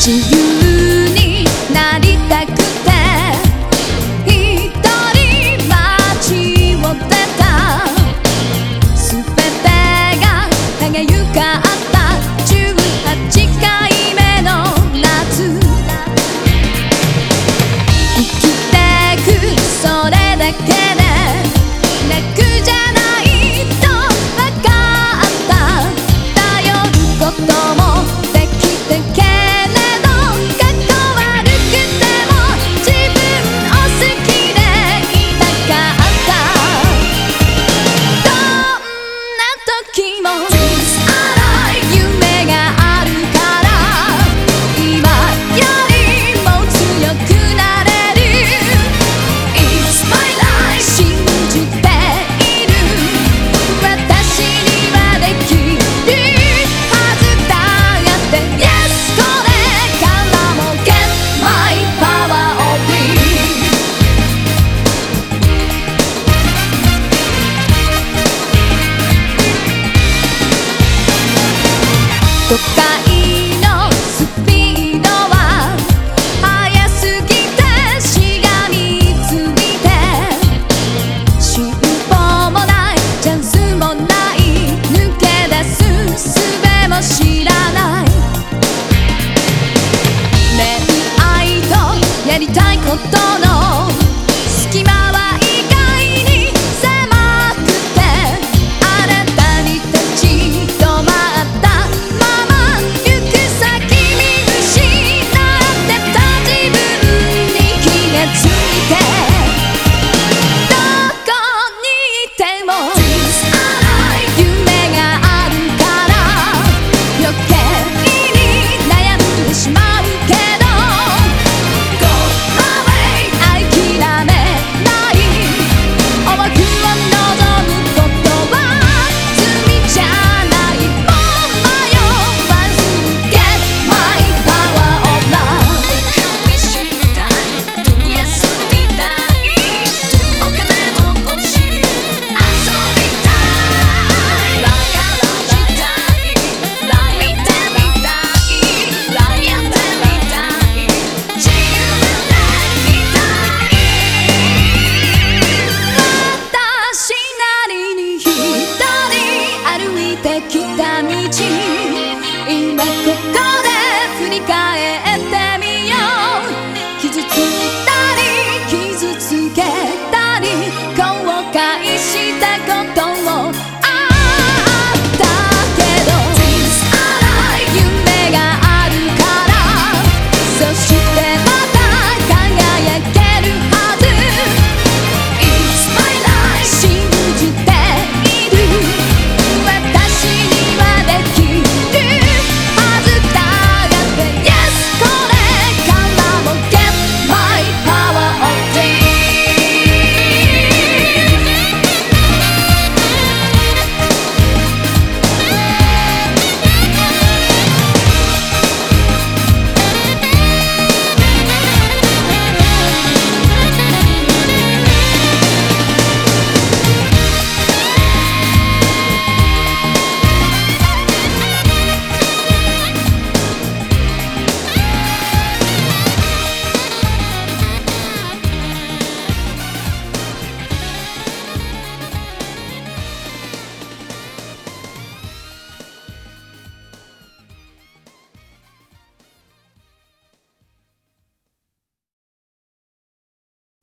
只有。